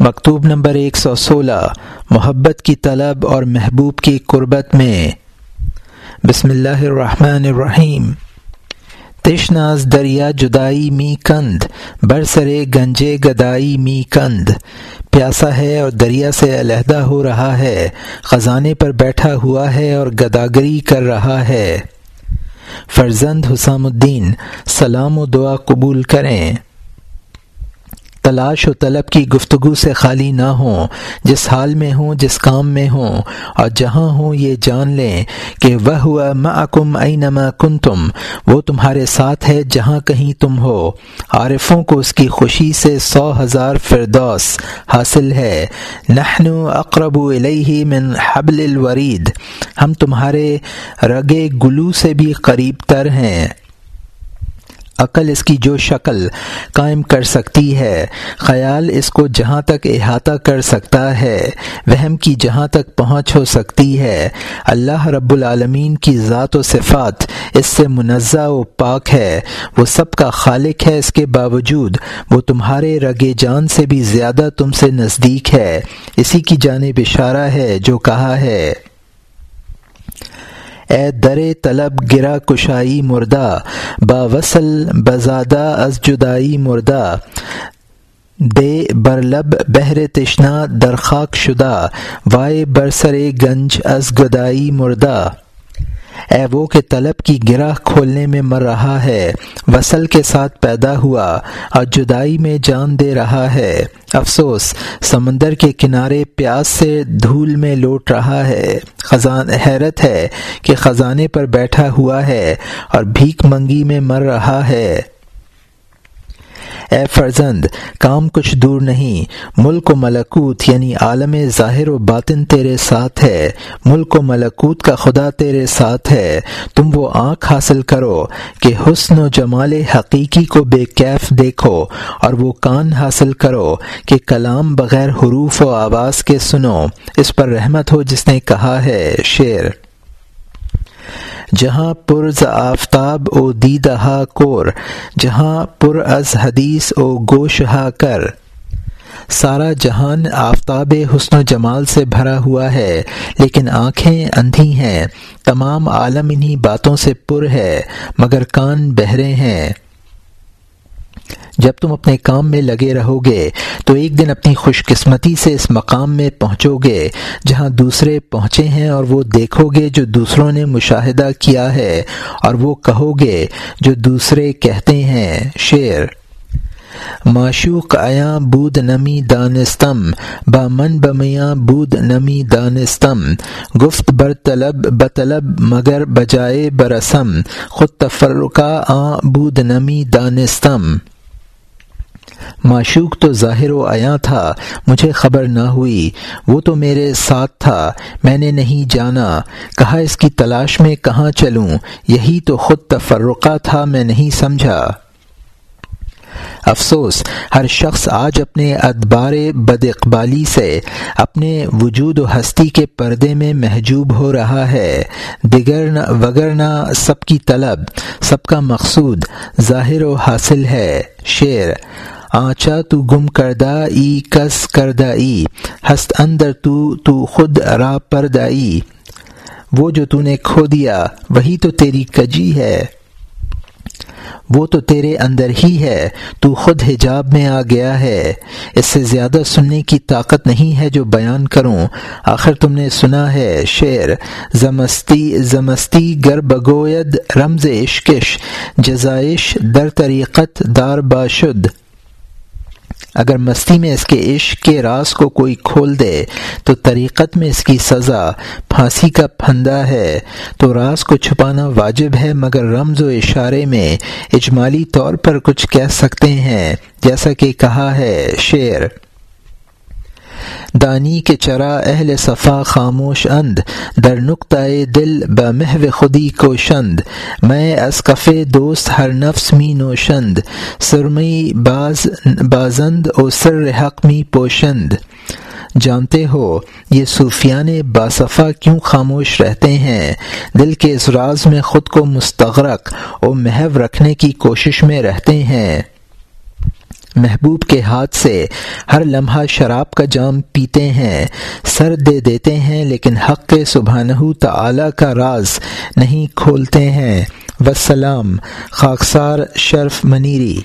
مکتوب نمبر ایک سو سولہ، محبت کی طلب اور محبوب کی قربت میں۔ بسم اللہ الرحمن الرحیم۔ تشناز دریا جدائی می کند برسرے گنجے گدائی می کند۔ پیاسا ہے اور دریا سے علیحدہ ہو رہا ہے، خزانے پر بیٹھا ہوا ہے اور گداگری کر رہا ہے۔ فرزند حسام الدین، سلام و دعا قبول کریں۔ تلاش و طلب کی گفتگو سے خالی نہ ہوں، جس حال میں ہوں، جس کام میں ہوں، اور جہاں ہوں یہ جان لیں کہ وہ ہوا معکم اینما کن تم وہ تمہارے ساتھ ہے جہاں کہیں تم ہو۔ عارفوں کو اس کی خوشی سے سو ہزار فردوس حاصل ہے۔ نحن اقرب الیہ من حبل الورید۔ ہم تمہارے رگے گلو سے بھی قریب تر ہیں۔ عقل اس کی جو شکل قائم کر سکتی ہے، خیال اس کو جہاں تک احاطہ کر سکتا ہے، وہم کی جہاں تک پہنچ ہو سکتی ہے۔ اللہ رب العالمین کی ذات و صفات اس سے منزہ و پاک ہے۔ وہ سب کا خالق ہے اس کے باوجود۔ وہ تمہارے رگ جان سے بھی زیادہ تم سے نزدیک ہے۔ اسی کی جانب اشارہ ہے جو کہا ہے۔ اے در طلب گرا کشائی مردہ، با وصل بزادہ از جدائی مردہ۔ دے برلب بہر تشنا درخاک شدہ، وائے برسر گنج از گدائی مردہ۔ اے وہ کہ طلب کی گرہ کھولنے میں مر رہا ہے، وصل کے ساتھ پیدا ہوا اور جدائی میں جان دے رہا ہے۔ افسوس، سمندر کے کنارے پیاس سے دھول میں لوٹ رہا ہے۔ خزان، حیرت ہے کہ خزانے پر بیٹھا ہوا ہے اور بھیک منگی میں مر رہا ہے۔ اے فرزند، کام کچھ دور نہیں، ملک و ملکوت یعنی عالم ظاہر و باطن تیرے ساتھ ہے، ملک و ملکوت کا خدا تیرے ساتھ ہے، تم وہ آنکھ حاصل کرو کہ حسن و جمال حقیقی کو بے کیف دیکھو، اور وہ کان حاصل کرو کہ کلام بغیر حروف و آواز کے سنو، اس پر رحمت ہو جس نے کہا ہے، شعر۔ جہاں پرز آفتاب او دیدہ کور، جہاں پر از حدیث او گوشہا کر۔ سارا جہان آفتاب حسن و جمال سے بھرا ہوا ہے، لیکن آنکھیں اندھی ہیں۔ تمام عالم انہی باتوں سے پر ہے، مگر کان بہرے ہیں۔ جب تم اپنے کام میں لگے رہو گے، تو ایک دن اپنی خوش قسمتی سے اس مقام میں پہنچو گے، جہاں دوسرے پہنچے ہیں اور وہ دیکھو گے جو دوسروں نے مشاہدہ کیا ہے، اور وہ کہو گے جو دوسرے کہتے ہیں، شعر۔ معشوق آیا بود نمی دانستم، با من بمیاں بود نمی دانستم۔ گفت بر طلب بطلب مگر بجائے برسم، خود تفرقہ آ بود نمی دانستم۔ معشوق تو ظاہر و عیاں تھا، مجھے خبر نہ ہوئی، وہ تو میرے ساتھ تھا، میں نے نہیں جانا، کہا اس کی تلاش میں کہاں چلوں، یہی تو خود تفرقہ تھا، میں نہیں سمجھا۔ افسوس، ہر شخص آج اپنے ادبار بد اقبالی سے، اپنے وجود و ہستی کے پردے میں محجوب ہو رہا ہے۔ دیگر وگرنہ سب کی طلب، سب کا مقصود ظاہر و حاصل ہے۔ شعر آچا تو گم کردہ ای کس کردہ ای ہست اندر تو تو خود را پردائی۔ وہ جو تو نے کھو دیا، وہی تو تیری کجی ہے۔ وہ تو تیرے اندر ہی ہے، تو خود حجاب میں آ گیا ہے۔ اس سے زیادہ سننے کی طاقت نہیں ہے جو بیان کروں۔ آخر تم نے سنا ہے شعر۔ زمستی زمستی گر بگوید رمز عشقش۔ جزائش در طریقت دار باشد۔ اگر مستی میں اس کے عشق کے راز کو کوئی کھول دے، تو طریقت میں اس کی سزا پھانسی کا پھندا ہے۔ تو راز کو چھپانا واجب ہے، مگر رمز و اشارے میں اجمالی طور پر کچھ کہہ سکتے ہیں، جیسا کہ کہا ہے شعر۔ دانی کے چرا اہل صفا خاموش اند، در نقطۂ دل بمحو خودی کو شند میں اسکف دوست ہر نفس می نوشند سرمئی باز، بازند او سر حق می پوشند۔ جانتے ہو، یہ صوفیان باصفا کیوں خاموش رہتے ہیں؟ دل کے اس راز میں خود کو مستغرق اور محو رکھنے کی کوشش میں رہتے ہیں۔ محبوب کے ہاتھ سے ہر لمحہ شراب کا جام پیتے ہیں، سر دے دیتے ہیں، لیکن حق کے سبحانہ تعالی کا راز نہیں کھولتے ہیں۔ وسلام خاکسار شرف منیری۔